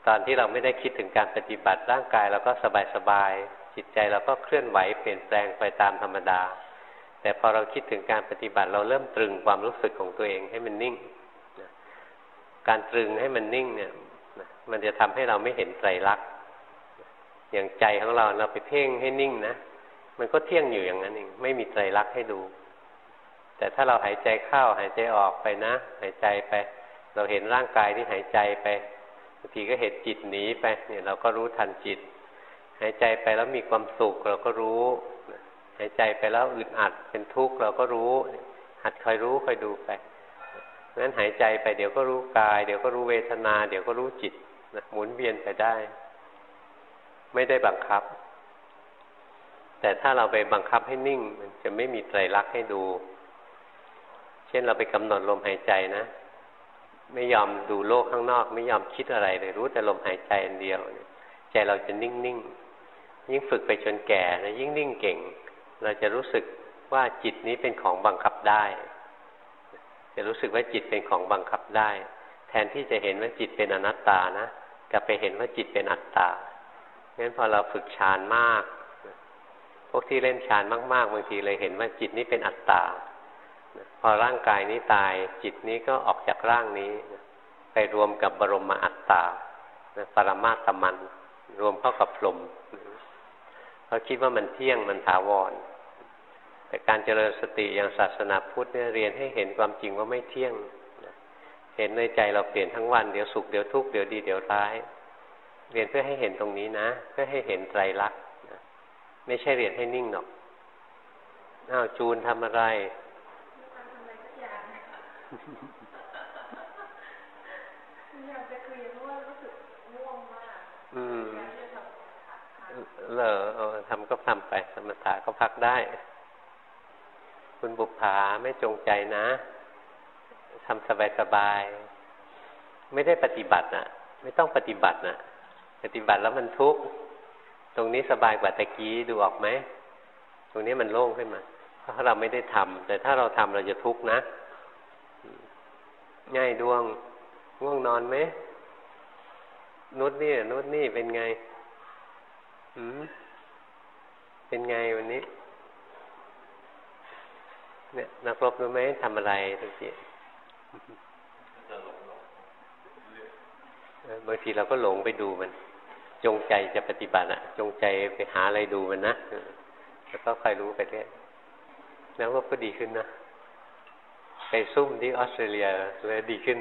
S1: ตอนที่เราไม่ได้คิดถึงการปฏิบัติร่างกายเราก็สบายสบายจิตใจเราก็เคลื่อนไหวเปลี่ยนแปลงไปตามธรรมดา แต่พอเราคิดถึงการปฏิบัติเราเริ่มตรึงความรู้สึกของตัวเองให้มันนิ่ง การตรึงให้มันนิ่งเนี่ยมันจะทำให้เราไม่เห็นไตรลักษณ์อย่างใจของเราเราไปเพ่งให้นิ่งนะมันก็เที่ยงอยู่อย่างนั้นเองไม่มีไตรลักษณ์ให้ดู แต่ถ้าเราหายใจเข้าหายใจออกไปนะ หายใจไป เราเห็นร่างกายที่หายใจไป บางทีก็เห็นจิตหนีไปเนี่ยเราก็รู้ทันจิต หายใจไปแล้วมีความสุขเราก็รู้ หายใจไปแล้วอึดอัดเป็นทุกข์เราก็รู้ หัดคอยรู้คอยดูไปนั้นหายใจไปเดี๋ยวก็รู้กาย เดี๋ยวก็รู้เวทนา เดี๋ยวก็รู้จิตนะหมุนเวียนไปได้ ไม่ได้บังคับ แต่ถ้าเราไปบังคับให้นิ่ง มันจะไม่มีไตรลักษณ์ให้ดู เช่นเราไปกำหนดลมหายใจนะ ไม่ยอมดูโลกข้างนอก ไม่ยอมคิดอะไรเลยรู้แต่ลมหายใจอันเดียว ใจเราจะนิ่งนิ่งยิ่งฝึกไปจนแก่นะยิ่งนิ่งเก่ง เราจะรู้สึกว่าจิตนี้เป็นของบังคับได้ จะรู้สึกว่าจิตเป็นของบังคับได้ แทนที่จะเห็นว่าจิตเป็นอนัตตานะกลับไปเห็นว่าจิตเป็นอัตตางั้นพอเราฝึกฌานมาก พวกที่เล่นฌานมากๆบางทีเลยเห็นว่าจิตนี้เป็นอัตตา พอร่างกายนี้ตาย จิตนี้ก็ออกจากร่างนี้ ไปรวมกับบรมอัตตาปรมาตมัน รวมเข้ากับพรมเขาคิดว่ามันเที่ยงมันถาวร แต่การเจริญสติอย่างศาสนาพุทธเนี่ยเรียนให้เห็นความจริงว่าไม่เที่ยง เห็นในใจเราเปลี่ยนทั้งวัน เดี๋ยวสุขเดี๋ยวทุกข์เดี๋ยวดีเดี๋ยวร้าย เรียนเพื่อให้เห็นตรงนี้นะ เพื่อให้เห็นไตรลักษณ์ไม่ใช่เรียนให้นิ่งหรอกอ้าวจูนทำอะไร อืมเหรอเออทำก็ทำไป สมถะก็พักได้ คุณบุปผาไม่จงใจนะทำสบายๆ ไม่ได้ปฏิบัตินะไม่ต้องปฏิบัตินะปฏิบัติแล้วมันทุกข์ ตรงนี้สบายกว่าตะกี้ดูออกไหม ตรงนี้มันโล่งขึ้นมา เพราะเราไม่ได้ทำแต่ถ้าเราทำเราจะทุกข์นะ ง่ายดวงง่วงนอนไหมนุดนี่นุดนี่เป็นไงหืมเป็นไงวันนี้ เนี่ย นักรบรู้ไหมทำอะไรตะกี้บางทีเราก็หลงไปดูมัน จงใจจะปฏิบัติอะจงใจไปหาอะไรดูมันนะแล้วก็คอยรู้ไปเรื่อยแล้วก็ดีขึ้นนะ ไปซุ่มที่ออสเตรเลียเลยดีขึ้น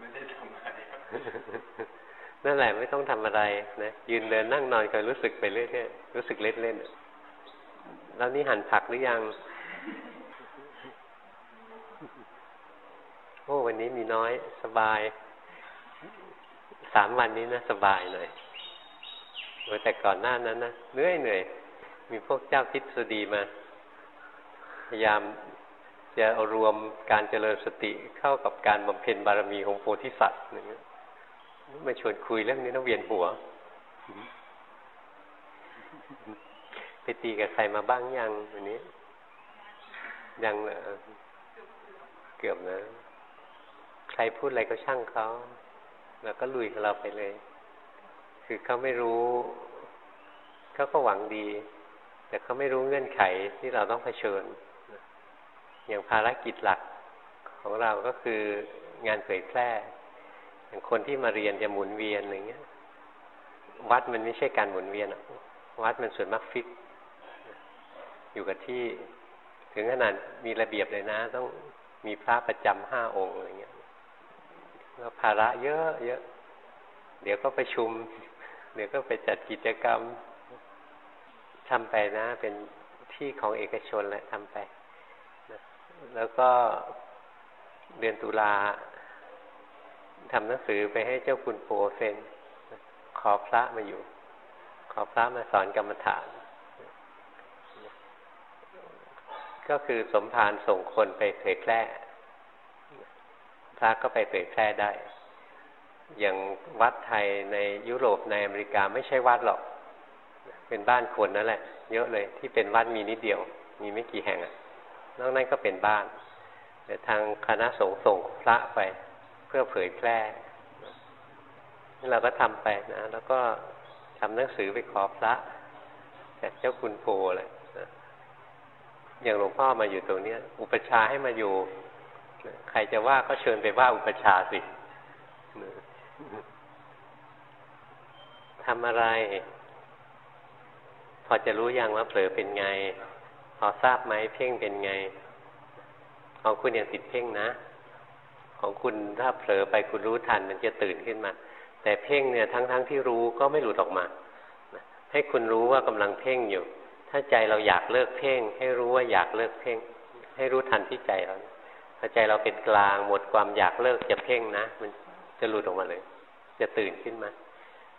S1: ไม่ได้ทำอะไรนั่นแหละไม่ต้องทำอะไรนะยืนเดินนั่งนอนก็รู้สึกไปเรื่อยๆรู้สึกเล่นๆแล้วนี่หั่นผักหรือยังโอ้วันนี้มีน้อยสบายสามวันนี้นะสบายหน่อยแต่ก่อนหน้านั้นนะเหนื่อยเหนื่อยมีพวกเจ้าทิศดีมาพยายาม จะเอารวมการเจริญสติเข้ากับการบำเพ็ญบารมีของโพธิสัตว์อย่างเงี้ยมาชวนคุยเรื่องนี้ต้องเวียนหัว ไปตีกับใครมาบ้างยังวันนี้ ยังเหรอเกือบนะ ใครพูดอะไรก็ช่างเขา แล้วก็ลุยกับเราไปเลย คือเขาไม่รู้เขาก็หวังดี แต่เขาไม่รู้เงื่อนไขที่เราต้องเผชิญ อย่างภารกิจหลักของเราก็คืองานเผยแพร่ อย่างคนที่มาเรียนจะหมุนเวียนอะไรเงี้ย วัดมันไม่ใช่การหมุนเวียนวัดมันส่วนมากฟิก อยู่กับที่ ถึงขนาดมีระเบียบเลยนะ ต้องมีพระประจำห้าองค์อะไรเงี้ยแล้วภาระเยอะเยอะ เดี๋ยวก็ประชุม เดี๋ยวก็ไปจัดกิจกรรมทำไปนะ เป็นที่ของเอกชนแหละทำไป แล้วก็เดือนตุลาทำหนังสือไปให้เจ้าคุณโปเซน ขอพระมาอยู่ ขอพระมาสอนกรรมฐาน ก็คือสมภารส่งคนไปเผยแพร่ พระก็ไปเผยแพร่ได้ อย่างวัดไทยในยุโรปในอเมริกาไม่ใช่วัดหรอก เป็นบ้านคนนั่นแหละ เยอะเลยที่เป็นวัดมีนิดเดียว มีไม่กี่แห่งอะ นอกนั้นก็เป็นบ้านแต่ทางคณะสงฆ์ส่งพระไป เพื่อเผยแพร่นี่เราก็ทำไปนะ แล้วก็ทำหนังสือไปขอพระจากเจ้าคุณโพเลยนะอย่างหลวงพ่อมาอยู่ตรงนี้อุปชาให้มาอยู่ ใครจะว่าก็เชิญไปว่าอุปชาสิทำอะไร พอจะรู้ยังว่าเผลอเป็นไง อทราบไหมเพ่งเป็นไง ของคุณยังติดเพ่งนะ ของคุณถ้าเผลอไปคุณรู้ทันมันจะตื่นขึ้นมา แต่เพ่งเนี่ยทั้งๆทที่รู้ก็ไม่หลุดออกมา ให้คุณรู้ว่ากำลังเพ่งอยู่ ถ้าใจเราอยากเลิกเพ่ง ให้รู้ว่าอยากเลิกเพ่ง ให้รู้ทันที่ใจเราถ้าใจเราเป็นกลางหมดความอยากเลิกจะเพ่งนะ มันจะหลุดออกมาเลย จะตื่นขึ้นมา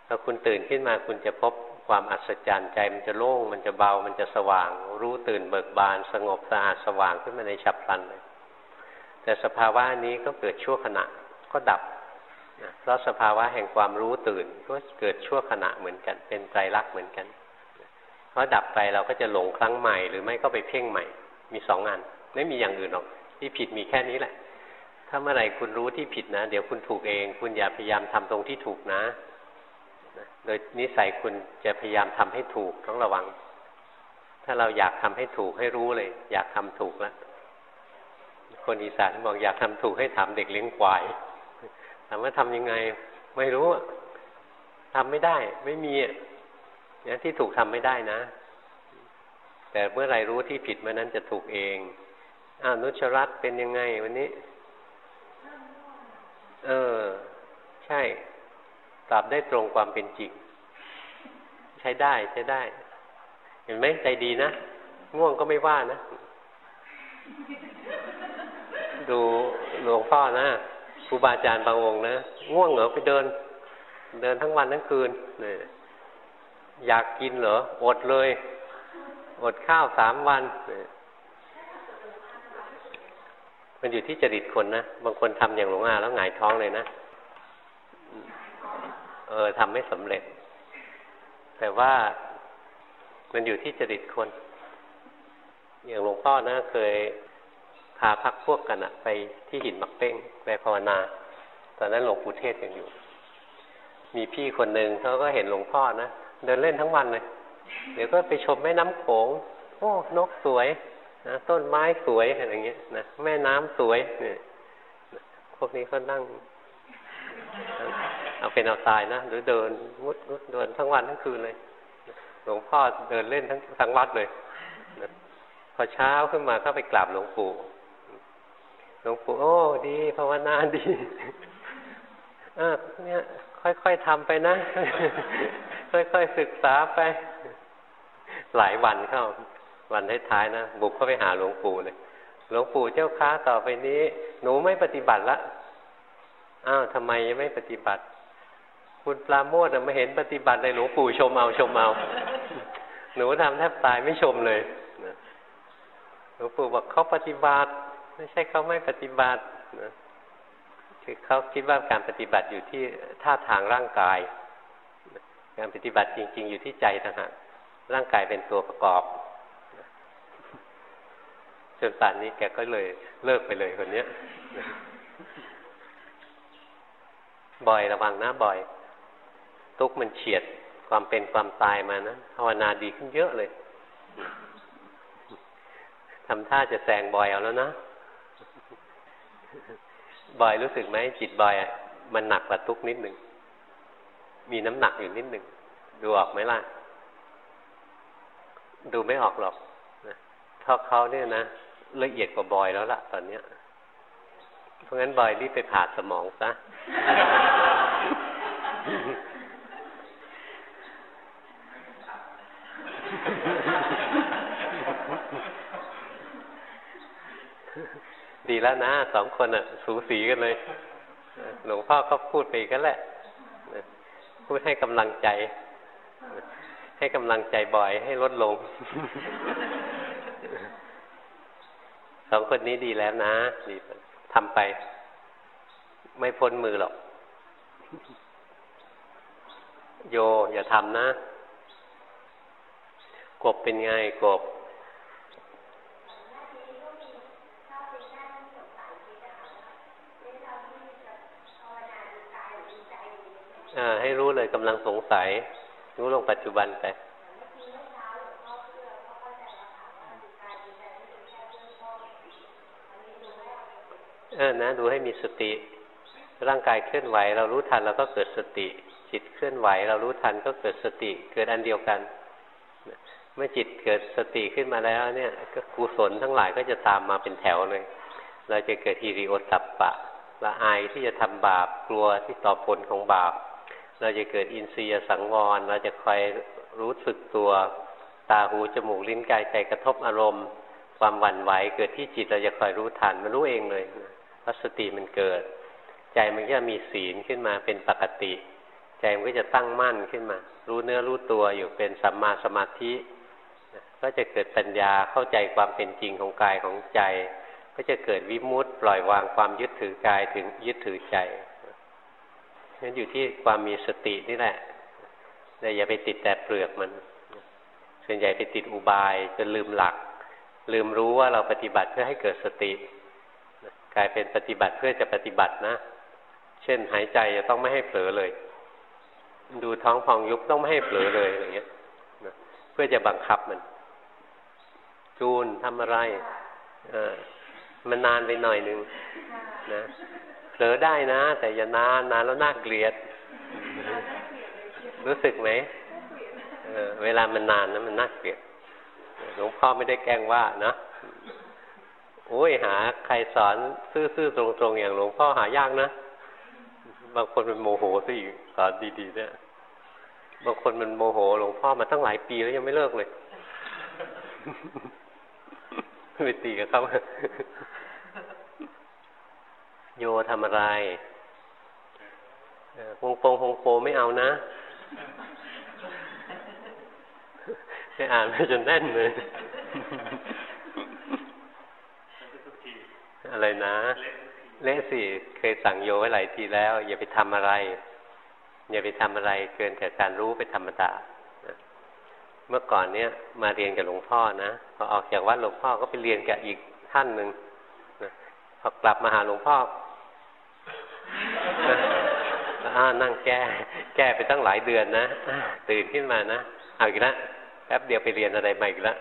S1: พอคุณตื่นขึ้นมาคุณจะพบ ความอัศจรรย์ใจมันจะโล่งมันจะเบามันจะสว่าง รู้ตื่นเบิกบาน สงบสะอาดสว่างขึ้นมาในฉับพลันเลยแต่สภาวะนี้ก็เกิดชั่วขณะก็ดับนะเพราะสภาวะแห่งความรู้ตื่นก็เกิดชั่วขณะเหมือนกัน เป็นไตรลักษณ์เหมือนกันเพราะดับไปเราก็จะหลงครั้งใหม่ หรือไม่ก็ไปเพ่งใหม่ มีสองงานไม่มีอย่างอื่นหรอก ที่ผิดมีแค่นี้แหละ ถ้าเมื่อไหร่คุณรู้ที่ผิดนะ เดี๋ยวคุณถูกเอง คุณอย่าพยายามทำตรงที่ถูกนะ โดยนิสัยคุณจะพยายามทำให้ถูกต้องระวัง ถ้าเราอยากทำให้ถูกให้รู้เลย อยากทำถูกแล้วคนอีสานบอกอยากทำถูกให้ถามเด็กเลี้ยงควายถามว่าทำยังไง ไม่รู้ทำไม่ได้ ไม่มีเนี่ยที่ถูกทำไม่ได้นะ แต่เมื่อไรรู้ที่ผิดเมื่อนั้นจะถูกเองอ้าวนุชรัตเป็นยังไงวันนี้ เออ ใช่ ตอบได้ตรงความเป็นจริง ใช้ได้ใช้ได้ เห็นไหมใจดีนะ ง่วงก็ไม่ว่านะ ดูหลวงพ่อนะครูบาอาจารย์บางองค์นะง่วงเหรอไปเดิน เดินทั้งวันทั้งคืนเนี่ยอยากกินเหรออดเลย อดข้าวสามวันเนี่ยมันอยู่ที่จริตคนนะ บางคนทำอย่างหลวงอาแล้วหงายท้องเลยนะ เออทำไม่สำเร็จ แต่ว่ามันอยู่ที่จริตคน อย่างหลวงพ่อนะเคยพาพักพวกกันอะไปที่หินมักเป้งไปภาวนา ตอนนั้นหลวงปู่เทศยังอยู่ มีพี่คนหนึ่งเขาก็เห็นหลวงพ่อนะเดินเล่นทั้งวันเลย เดี๋ยวก็ไปชมแม่น้ำโขงโอ้นกสวยนะต้นไม้สวยอะไรเงี้ยนะแม่น้ำสวยเนี่ยพวกนี้ก็นั่ง เอาเป็นเอาตายนะหรือเดินมุดมุดเดินทั้งวันทั้งคืนเลย หลวงพ่อเดินเล่นทั้งทั้งวัดเลยพอเช้าขึ้นมาก็ไปกราบหลวงปู่ หลวงปู่โอ้ดีภาวนาดีอเนี่ยค่อยๆทำไปนะ ค่อยๆศึกษาไป หลายวันเข้า วันท้ายๆนะ บุกเข้าไปหาหลวงปู่เลย หลวงปู่เจ้าค้าต่อไปนี้ หนูไม่ปฏิบัติละ อ้าวทำไมยังไม่ปฏิบัติ คุณปลาโมดมาเห็นปฏิบัติเลยหลวงปู่ชมเอาชมเอาหนูทำแทบตายไม่ชมเลยหลวงปู่บอกเขาปฏิบัติ ไม่ใช่เขาไม่ปฏิบัติคือเขาคิดว่าการปฏิบัติอยู่ที่ท่าทางร่างกาย การปฏิบัติจริง ๆ อยู่ที่ใจต่างหากร่างกายเป็นตัวประกอบจนป่านนี้แกก็เลยเลิกไปเลยคนเนี้ยบ่อยระวังนะบ่อย ทุกมันเฉียดความเป็นความตายมานะภาวนาดีขึ้นเยอะเลยทำท่าจะแซงบอยเอาแล้วนะบอยรู้สึกไหมจิตบอยมันหนักกว่าทุกนิดหนึ่งมีน้ำหนักอยู่นิดหนึ่งดูออกไหมล่ะ ดูไม่ออกหรอกเพราะเขาเนี่ยนะละเอียดกว่าบอยแล้วล่ะ ตอนเนี้ย เพราะงั้นบอยรีบไปผ่าสมองซะ ดีแล้วนะสองคนอะ สูสีกันเลยหลวงพ่อก็พูดไปกันแหละพูดให้กำลังใจ ให้กำลังใจบ่อยให้ลดลง สองคนนี้ดีแล้วนะดีทำไป ไม่พ้นมือหรอก โยอย่าทำนะ กบเป็นไงกบ ให้รู้เลยกำลังสงสัย รู้ลงปัจจุบันไปเออนะดูให้มีสติ ร่างกายเคลื่อนไหว เรารู้ทันเราก็เกิดสติ จิตเคลื่อนไหว เรารู้ทันก็เกิดสติ เกิดอันเดียวกัน เมื่อจิตเกิดสติขึ้นมาแล้ว เนี่ยก็กุศลทั้งหลายก็จะตามมาเป็นแถวเลย เราจะเกิดฮิริโอตัปปะละอายที่จะทำบาปกลัวที่ต่อผลของบาป เราจะเกิดอินทรียสังวร เราจะคอยรู้สึกตัว ตาหูจมูกลิ้นกายใจกระทบอารมณ์ ความหวั่นไหวเกิดที่จิตเราจะคอยรู้ทันมันรู้เองเลยพราสติมันเกิด ใจมันก็มีศีลขึ้นมาเป็นปกติ ใจมันก็จะตั้งมั่นขึ้นมา รู้เนื้อรู้ตัวอยู่เป็นสัมมาสมาธิ ก็จะเกิดปัญญาเข้าใจความเป็นจริงของกายของใจ ก็จะเกิดวิมุตต์ปล่อยวางความยึดถือกายถึงยึดถือใจ นั่นอยู่ที่ความมีสตินี่แหละแต่อย่าไปติดแต่เปลือกมัน ส่วนใหญ่ไปติดอุบายจนลืมหลัก ลืมรู้ว่าเราปฏิบัติเพื่อให้เกิดสติ กลายเป็นปฏิบัติเพื่อจะปฏิบัตินะ เช่นหายใจจะต้องไม่ให้เผลอเลย ดูท้องพองยุบต้องไม่ให้เผลอเลยอะไรเงี้ยเพื่อจะบังคับมัน จูนทำอะไรเออมันนานไปหน่อยนึงนะ เผลอได้นะ แต่อย่านานนานแล้วน่าเกลียด รู้สึกไหมเออเวลามันนานนะมันน่าเกลียดหลวงพ่อไม่ได้แกล้งว่านะโอ้ยหา ใครสอนซื่อๆตรงๆอย่างหลวงพ่อหายากนะบางคนมันโมโหซะอีกสอนดีๆเนี่ยบางคนมันโมโหหลวงพ่อมาตั้งหลายปีแล้วยังไม่เลิกเลยไปตีกับเขา โยทำอะไรฮงโปงฮงโปไม่เอานะไม่อ่านไปจนแน่นเลยอะไรนะ เละสิเคยสั่งโยไว้หลายทีแล้ว อย่าไปทำอะไร อย่าไปทำอะไรเกินแต่การรู้ไปธรรมดาเมื่อก่อนเนี้ยมาเรียนกับหลวงพ่อนะพอออกจากวัดหลวงพ่อก็ไปเรียนกับอีกท่านหนึ่งพอกลับมาหาหลวงพ่อ อ่านั่งแก้ แก้ไปตั้งหลายเดือนนะตื่นขึ้นมานะเอาอีกแล้วแป๊บเดียวไปเรียนอะไรใหม่อีกแล้ว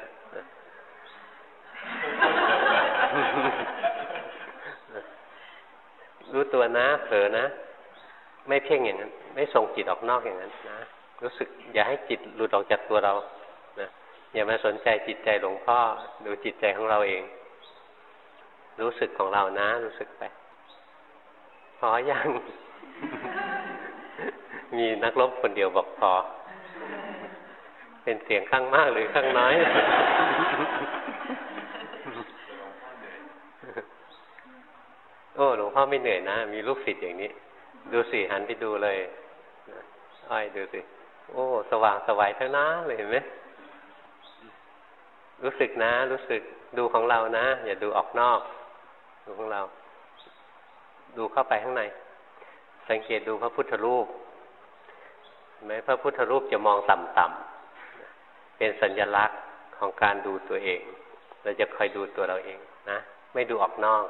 S1: รู้ตัวนะเผลอนะ ไม่เพ่งอย่างนั้น ไม่ส่งจิตออกนอกอย่างนั้นนะรู้สึก อย่าให้จิตหลุดออกจากตัวเรานะอย่ามาสนใจจิตใจหลวงพ่อ ดูจิตใจของเราเอง รู้สึกของเรานะ รู้สึกไปพออยัง มีนักรบคนเดียวบอกพอ เป็นเสียงข้างมากหรือข้างน้อย โอ้หลวงพ่อไม่เหนื่อยนะ มีลูกศิษย์อย่างนี้ ดูสิหันไปดูเลยอ้อยดูสิ โอ้ สว่างสวัยทั้งนั้นเลยเห็นไหมรู้สึกนะ รู้สึกดูของเรานะ อย่าดูออกนอก ดูของเรา ดูเข้าไปข้างใน สังเกตดูพระพุทธรูป ไหมพระพุทธรูปจะมองต่ำๆเป็นสัญลักษณ์ของการดูตัวเอง เราจะคอยดูตัวเราเองนะ ไม่ดูออกนอก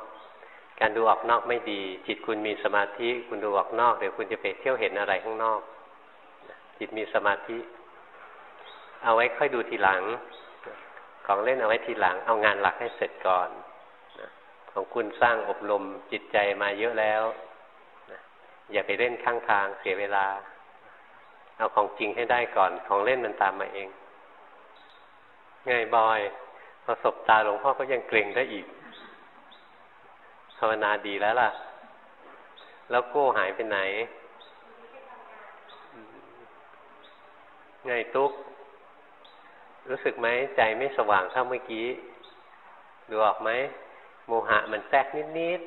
S1: การดูออกนอกไม่ดี จิตคุณมีสมาธิ คุณดูออกนอกเดี๋ยวคุณจะไปเที่ยวเห็นอะไรข้างนอก จิตมีสมาธิ เอาไว้ค่อยดูทีหลัง ของเล่นเอาไว้ทีหลัง เอางานหลักให้เสร็จก่อนของคุณสร้างอบรมจิตใจมาเยอะแล้วอย่าไปเล่นข้างทางเสียเวลา เอาของจริงให้ได้ก่อน ของเล่นมันตามมาเองไงบอยพอสบตาหลวงพ่อก็ยังเกรงได้อีกภาวนาดีแล้วล่ะ แล้วโก้หายไปไหน ไงตุ๊ก รู้สึกไหมใจไม่สว่างเท่าเมื่อกี้ ดูออกไหม โมหะมันแทรกนิด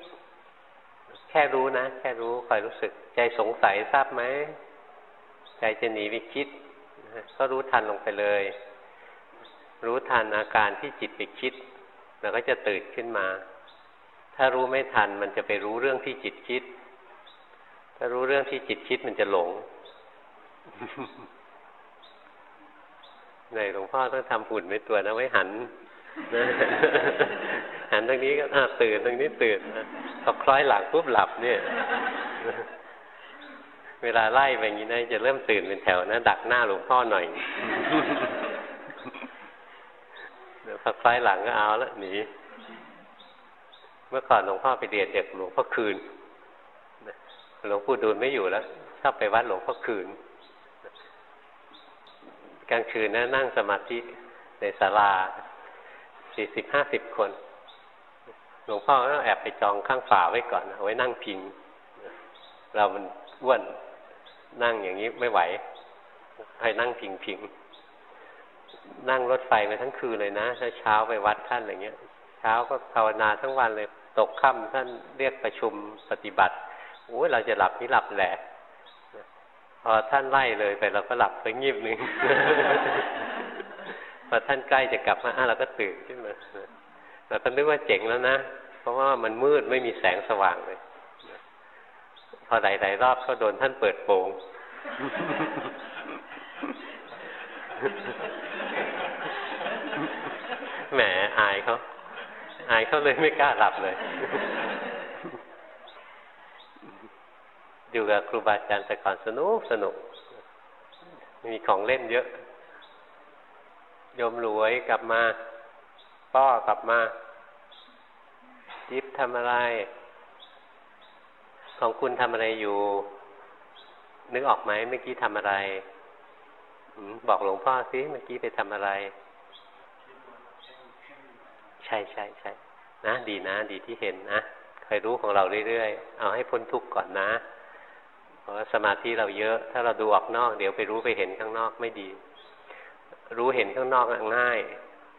S1: ๆ แค่รู้นะ แค่รู้คอยรู้สึก ใจสงสัยทราบไหม ใจจะหนีไปคิดก็รู้ทันลงไปเลย รู้ทันอาการที่จิตไปคิดแล้วก็จะตื่นขึ้นมา ถ้ารู้ไม่ทันมันจะไปรู้เรื่องที่จิตคิด ถ้ารู้เรื่องที่จิตคิดมันจะหลงในหลวงพ่อต้องทำหุ่นไว้ตัวนะไว้หันนะหันตรงนี้ก็ตื่นตรงนี้ตื่นพอคล้อยหลังปุ๊บหลับเนี่ย เวลาไล่ไปอย่างนี้นะจะเริ่มตื่นเป็นแถวนะดักหน้าหลวงพ่อหน่อยพอคล้อยหลังก็เอาละหนีเมื่อก่อนหลวงพ่อไปเรียนเด็กหลวงพ่อคืนหลวงปู่ดูลไม่อยู่แล้วชอบไปวัดหลวงพ่อคืนกลางคืนนะนั่งสมาธิในศาลาสี่สิบห้าสิบคน หลวงพ่อก็แอบไปจองข้างฝาไว้ก่อนเอาไว้นั่งพิง เรามันอ้วน นั่งอย่างนี้ไม่ไหวให้นั่งพิงพิงนั่งรถไฟมาทั้งคืนเลยนะถ้าเช้าไปวัดท่านอะไรเงี้ย เช้าก็ภาวนาทั้งวันเลย ตกค่ำท่านเรียกประชุมปฏิบัติโอ้ยเราจะหลับนี่หลับแหละพอท่านไล่เลยไปเราก็หลับไปงีบหนึ่งพอท่านใกล้จะกลับมาอะเราก็ตื่นขึ้นมาเราก็นึกว่าเจ๋งแล้วนะ เพราะว่ามันมืดไม่มีแสงสว่างเลย พอหลายๆรอบก็โดนท่านเปิดโปงแหมอายเขาอายเขาเลยไม่กล้าหลับเลย อยู่กับครูบาอาจารย์แต่ก่อนสนุกสนุก มีของเล่นเยอะ ยมรวยกลับมา ป้อกลับมา จิ๊บทำอะไร ของคุณทำอะไรอยู่ นึกออกไหมเมื่อกี้ทำอะไรบอกหลวงพ่อสิเมื่อกี้ไปทำอะไร ใช่ใช่ใช่นะ ดีนะ ดีที่เห็นนะคอยรู้ของเราเรื่อยๆ เอาให้พ้นทุกข์ก่อนนะ เพราะสมาธิเราเยอะ ถ้าเราดูออกนอก เดี๋ยวไปรู้ไปเห็นข้างนอกไม่ดี รู้เห็นข้างนอกง่าย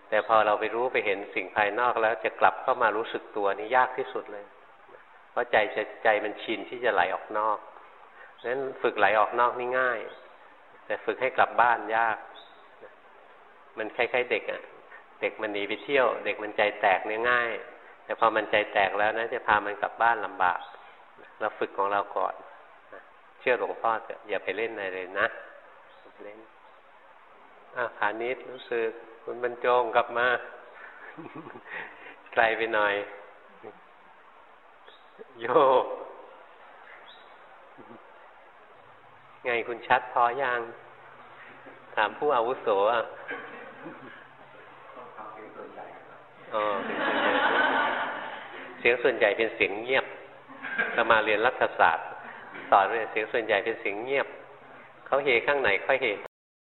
S1: แต่พอเราไปรู้ไปเห็นสิ่งภายนอกแล้วจะกลับเข้ามารู้สึกตัวนี่ยากที่สุดเลย ราะใจจะใจมันชินที่จะไหลออกนอกนั้นฝึกไหลออกนอกนี่ง่าย แต่ฝึกให้กลับบ้านยาก มันคล้ายๆเด็กอะ่ะ เด็กมันหนีไปเที่ยว เด็กมันใจแตกเนี่ยง่าย แต่พอมันใจแตกแล้วนะจะพามันกลับบ้านลำบาก เราฝึกของเราก่อนเชื่อหลวงพ่อเถอะอย่าไปเล่นอะไรเลยนะเล่นอะผานิดรู้สึกคุณบรรจงกลับมา ไกลไปหน่อย โยไงคุณชัดพอยัง ถามผู้อาวุโสอะอ๋อเสียงส่วนใหญ่เป็นเสียงเงียบเรามาเรียนรัฐศาสตร์สอนเนี่ยเสียงส่วนใหญ่เป็นเสียงเงียบ เขาเฮข้างไหนค่อยเฮ